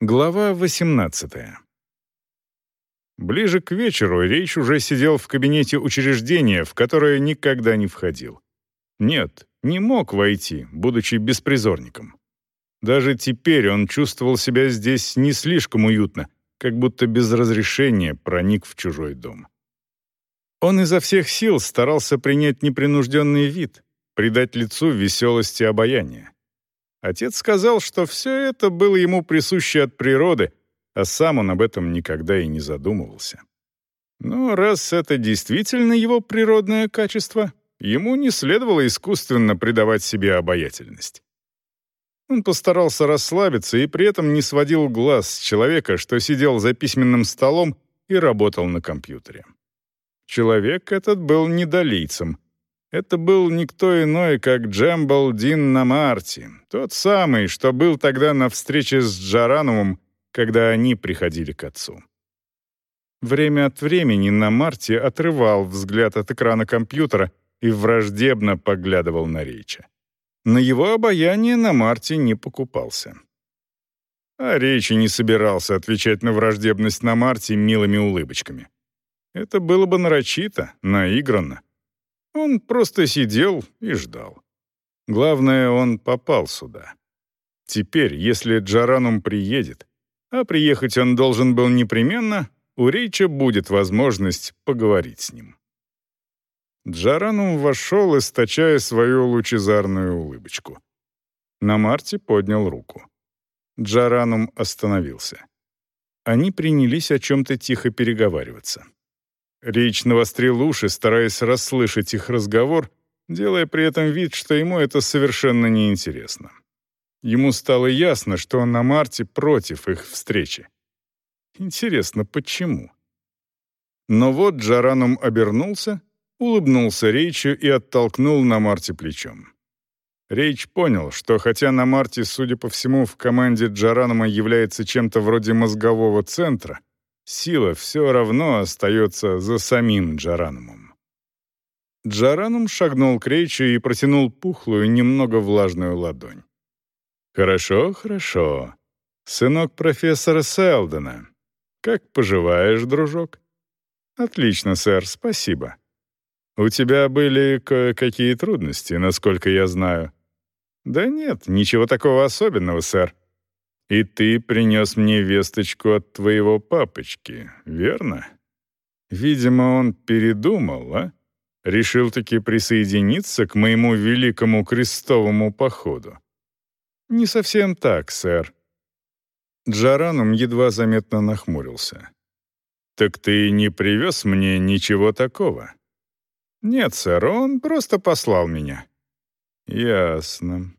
Глава 18. Ближе к вечеру Рейч уже сидел в кабинете учреждения, в которое никогда не входил. Нет, не мог войти, будучи беспризорником. Даже теперь он чувствовал себя здесь не слишком уютно, как будто без разрешения проник в чужой дом. Он изо всех сил старался принять непринужденный вид, придать лицу веселости обаяния. Отец сказал, что все это было ему присуще от природы, а сам он об этом никогда и не задумывался. Но раз это действительно его природное качество, ему не следовало искусственно придавать себе обаятельность. Он постарался расслабиться и при этом не сводил глаз с человека, что сидел за письменным столом и работал на компьютере. Человек этот был недолийцем, это был никто иной, как Джембл Дин Намарти, тот самый, что был тогда на встрече с Джаранумом, когда они приходили к отцу. Время от времени Намарти отрывал взгляд от экрана компьютера и враждебно поглядывал на Рейча. На его обаяние Намарти не покупался. А Рейчи не собирался отвечать на враждебность Намарти милыми улыбочками. Это было бы нарочито, наигранно. Он просто сидел и ждал. Главное, он попал сюда. Теперь, если Джаранум приедет, а приехать он должен был непременно, у Рейча будет возможность поговорить с ним. Джаранум вошел, источая свою лучезарную улыбочку. На Марте поднял руку. Джаранум остановился. Они принялись о чем-то тихо переговариваться. Рич навострил уши, стараясь расслышать их разговор, делая при этом вид, что ему это совершенно неинтересно. Ему стало ясно, что на Марте против их встречи. Интересно, почему? Но вот Джаранум обернулся, улыбнулся Рейчу и оттолкнул на Марте плечом. Рейч понял, что хотя на Марте, судя по всему, в команде Джаранума является чем-то вроде мозгового центра, сила все равно остается за самим Джаранумом. Джаранум шагнул к Рейчу и протянул пухлую, немного влажную ладонь. «Хорошо, хорошо. Сынок профессора Селдона. Как поживаешь, дружок?» «Отлично, сэр, спасибо. У тебя были кое-какие трудности, насколько я знаю». «Да нет, ничего такого особенного, сэр. И ты принес мне весточку от твоего папочки, верно? Видимо, он передумал, а? Решил таки присоединиться к моему великому крестовому походу. Не совсем так, сэр. Джаранум едва заметно нахмурился. «Так ты не привез мне ничего такого?» «Нет, сэр, он просто послал меня». «Ясно.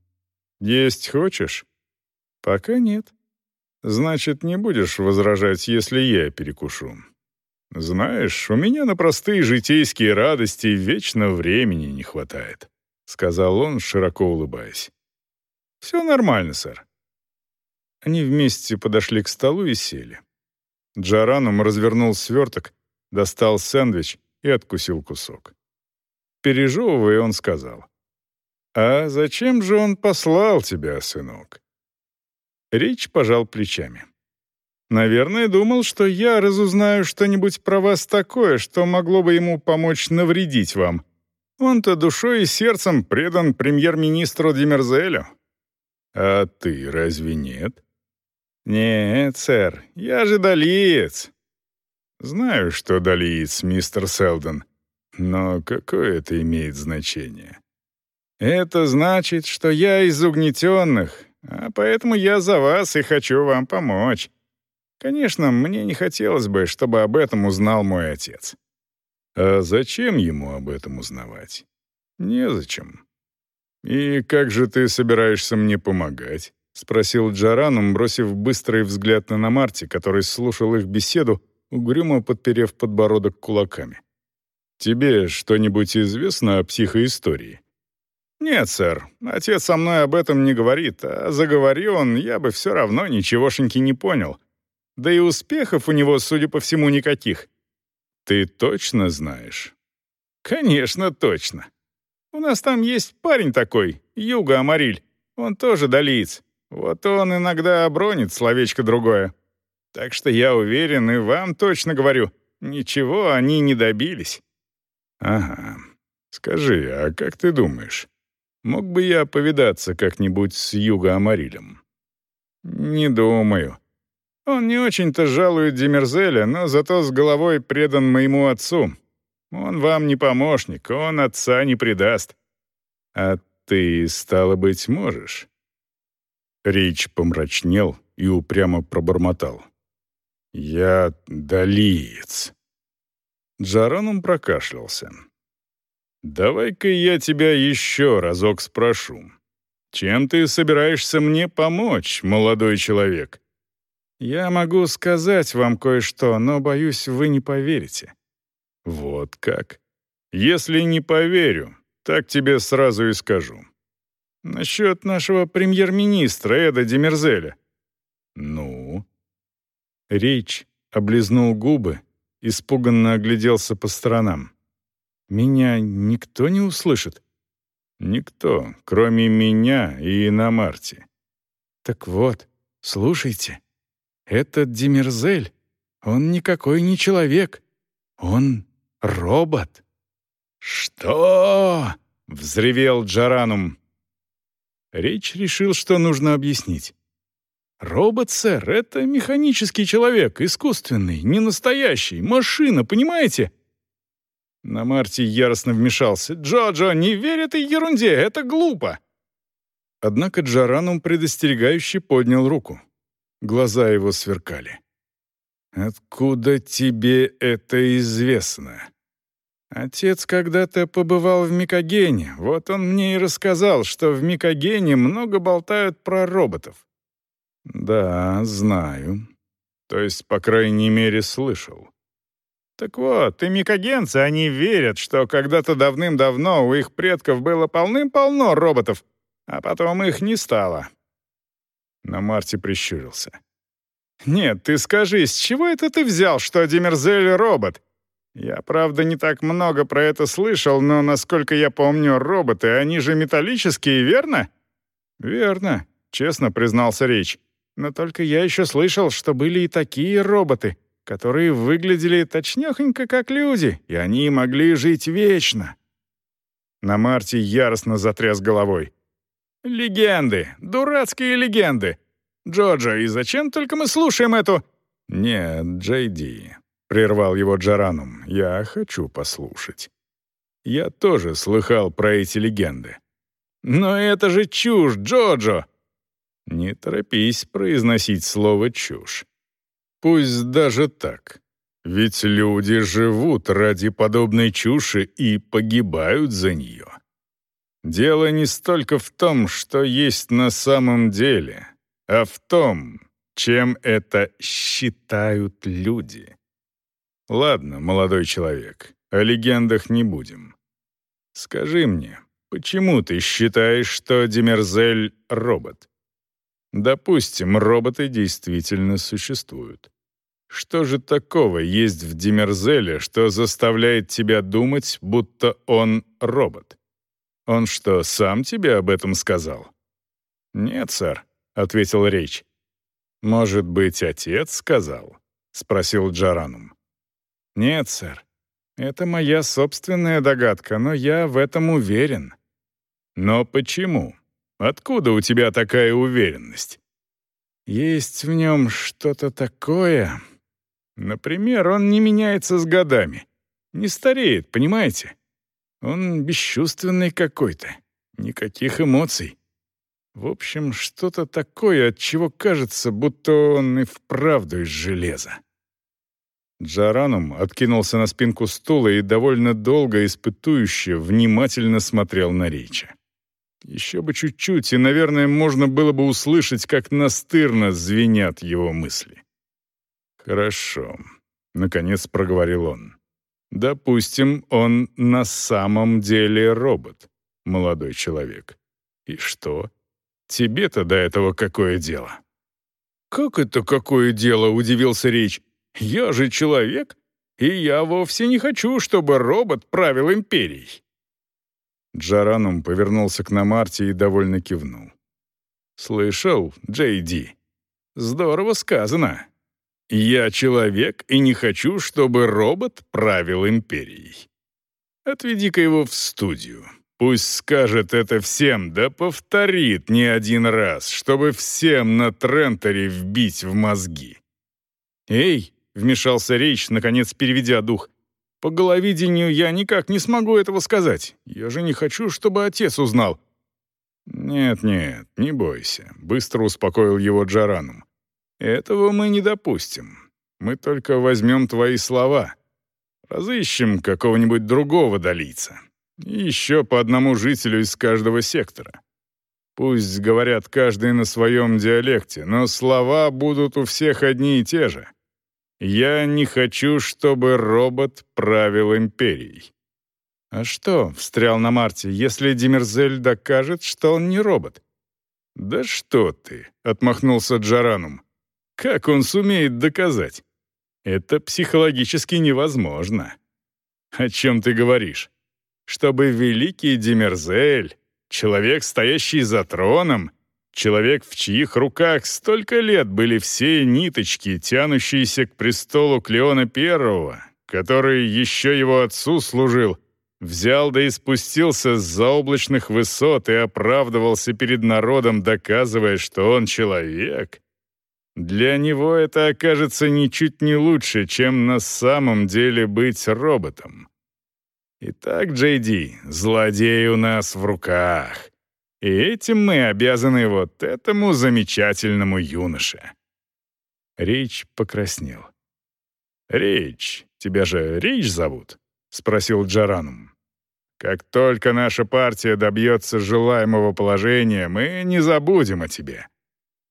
Есть хочешь?» «Пока нет». «Значит, не будешь возражать, если я перекушу?» «Знаешь, у меня на простые житейские радости вечно времени не хватает», — сказал он, широко улыбаясь. «Все нормально, сэр». Они вместе подошли к столу и сели. Джаранум развернул сверток, достал сэндвич и откусил кусок. Пережевывая, он сказал, «А зачем же он послал тебя, сынок? Рич пожал плечами. «Наверное, думал, что я разузнаю что-нибудь про вас такое, что могло бы ему помочь навредить вам. Он-то душой и сердцем предан премьер-министру Демерзелю». «А ты разве нет?» «Нет, сэр, я же долиец». «Знаю, что долиец, мистер Селдон, но какое это имеет значение?» «Это значит, что я из угнетенных, а поэтому я за вас и хочу вам помочь. Конечно, мне не хотелось бы, чтобы об этом узнал мой отец. А зачем ему об этом узнавать? Незачем. И как же ты собираешься мне помогать? спросил Джаранум, бросив быстрый взгляд на Намарти, который слушал их беседу, угрюмо подперев подбородок кулаками. Тебе что-нибудь известно о психоистории? «Нет, сэр, отец со мной об этом не говорит, а заговори он, я бы все равно ничегошеньки не понял. Да и успехов у него, судя по всему, никаких». «Ты точно знаешь?» «Конечно, точно. У нас там есть парень такой, Юга Амариль, он тоже долиец. Вот он иногда обронит словечко другое. Так что я уверен, и вам точно говорю, ничего они не добились». «Ага. Скажи, а как ты думаешь, мог бы я повидаться как-нибудь с Юго Амарилем?» «Не думаю. Он не очень-то жалует Демерзеля, но зато с головой предан моему отцу. Он вам не помощник, он отца не предаст. А ты, стало быть, можешь?» Рич помрачнел и упрямо пробормотал. «Я долиец». Джараном прокашлялся. «Давай-ка я тебя еще разок спрошу. Чем ты собираешься мне помочь, молодой человек?» «Я могу сказать вам кое-что, но, боюсь, вы не поверите». «Вот как? Если не поверю, так тебе сразу и скажу. Насчет нашего премьер-министра Эда Демерзеля». «Ну?» Речь облизнул губы, испуганно огляделся по сторонам. «Меня никто не услышит?» «Никто, кроме меня и на Марте». «Так вот, слушайте, этот Демерзель, он никакой не человек, он робот». «Что?» — взревел Джаранум. Речь решил, что нужно объяснить. «Робот, сэр, это механический человек, искусственный, не настоящий, машина, понимаете?» На Марти яростно вмешался. «Джо-Джо, не верь этой ерунде, это глупо!» Однако Джаранум предостерегающе поднял руку. Глаза его сверкали. «Откуда тебе это известно?» «Отец когда-то побывал в Микогене, вот он мне и рассказал, что в Микогене много болтают про роботов. «Да, знаю. То есть, по крайней мере, слышал». Так вот, и они верят, что когда-то давным-давно у их предков было полным-полно роботов, а потом их не стало. На Марте прищурился. «Нет, ты скажи, с чего это ты взял, что Демерзель — робот? Я, правда, не так много про это слышал, но, насколько я помню, роботы, они же металлические, верно?» «Верно», — честно признался Речь. Но только я еще слышал, что были и такие роботы, которые выглядели точнёхонько как люди, и они могли жить вечно. На Марте яростно затряс головой. «Легенды! Дурацкие легенды! Джоджо, и зачем только мы слушаем эту...» «Нет, Джейди», — прервал его Джаранум, — «я хочу послушать. Я тоже слыхал про эти легенды». «Но это же чушь, Джоджо!» Не торопись произносить слово «чушь». Пусть даже так. Ведь люди живут ради подобной чуши и погибают за нее. Дело не столько в том, что есть на самом деле, а в том, чем это считают люди. Ладно, молодой человек, о легендах не будем. Скажи мне, почему ты считаешь, что Демерзель — робот? Допустим, роботы действительно существуют. Что же такого есть в Демерзеле, что заставляет тебя думать, будто он робот? Он что, сам тебе об этом сказал? Нет, сэр, ответил Речь. Может быть, отец сказал? спросил Джаранум. Нет, сэр. Это моя собственная догадка, но я в этом уверен. Но почему? Откуда у тебя такая уверенность? Есть в нем что-то такое. Например, он не меняется с годами. Не стареет, понимаете? Он бесчувственный какой-то. Никаких эмоций. В общем, что-то такое, от чего кажется, будто он и вправду из железа. Джаранум откинулся на спинку стула и довольно долго испытующе внимательно смотрел на Рича. Еще бы чуть-чуть, и, наверное, можно было бы услышать, как настырно звенят его мысли. «Хорошо», — наконец проговорил он. «Допустим, он на самом деле робот, молодой человек. И что? Тебе-то до этого какое дело?» «Как это какое дело?» — удивился Рич. «Я же человек, и я вовсе не хочу, чтобы робот правил империей». Джаранум повернулся к Намарте и довольно кивнул. Слышал, Джей Ди? Здорово сказано. Я человек и не хочу, чтобы робот правил империей. Отведи-ка его в студию. Пусть скажет это всем, да повторит не один раз, чтобы всем на Тренторе вбить в мозги. «Эй!» — вмешался Рейч, наконец переведя дух. «По головидению я никак не смогу этого сказать. Я же не хочу, чтобы отец узнал». «Нет-нет, не бойся», — быстро успокоил его Джаранум. «Этого мы не допустим. Мы только возьмем твои слова. Разыщем какого-нибудь другого долийца, и еще по одному жителю из каждого сектора. Пусть говорят каждый на своем диалекте, но слова будут у всех одни и те же. Я не хочу, чтобы робот правил империей. «А что?» — встрял на Марте, «если Демерзель докажет, что он не робот?» «Да что ты!» — отмахнулся Джаранум. «Как он сумеет доказать? Это психологически невозможно». «О чем ты говоришь?» чтобы великий Демерзель, человек, стоящий за троном, человек, в чьих руках столько лет были все ниточки, тянущиеся к престолу Клеона I, который еще его отцу служил, взял да и спустился с заоблачных высот и оправдывался перед народом, доказывая, что он человек. Для него это окажется ничуть не лучше, чем на самом деле быть роботом. Итак, Джейди, злодей у нас в руках. И этим мы обязаны вот этому замечательному юноше. Рич покраснел. «Рич, тебя же Рич зовут?» — спросил Джаранум. «Как только наша партия добьется желаемого положения, мы не забудем о тебе.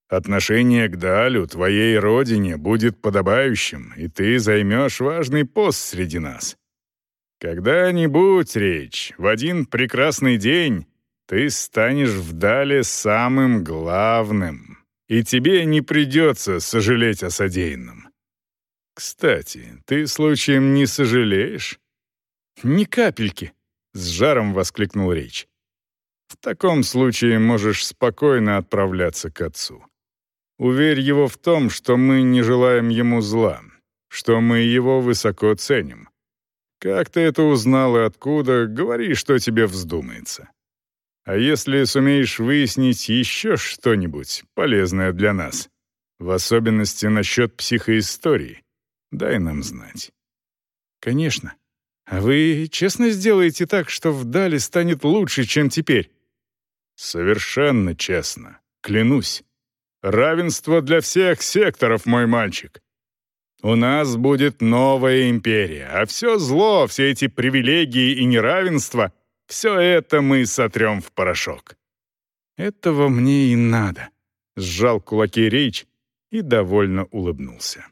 Отношение к Далю, твоей родине, будет подобающим, и ты займешь важный пост среди нас. Когда-нибудь, Речь, в один прекрасный день ты станешь вдали самым главным, и тебе не придется сожалеть о содеянном. Кстати, ты случаем не сожалеешь? Ни капельки, с жаром воскликнул Речь. В таком случае можешь спокойно отправляться к отцу. Уверь его в том, что мы не желаем ему зла, что мы его высоко ценим. Как ты это узнал и откуда, говори, что тебе вздумается. А если сумеешь выяснить еще что-нибудь полезное для нас, в особенности насчет психоистории, дай нам знать. Конечно. А вы честно сделаете так, что вдали станет лучше, чем теперь? Совершенно честно, клянусь. Равенство для всех секторов, мой мальчик. У нас будет новая империя, а все зло, все эти привилегии и неравенство, все это мы сотрем в порошок. Этого мне и надо. Сжал кулаки Рейч и довольно улыбнулся.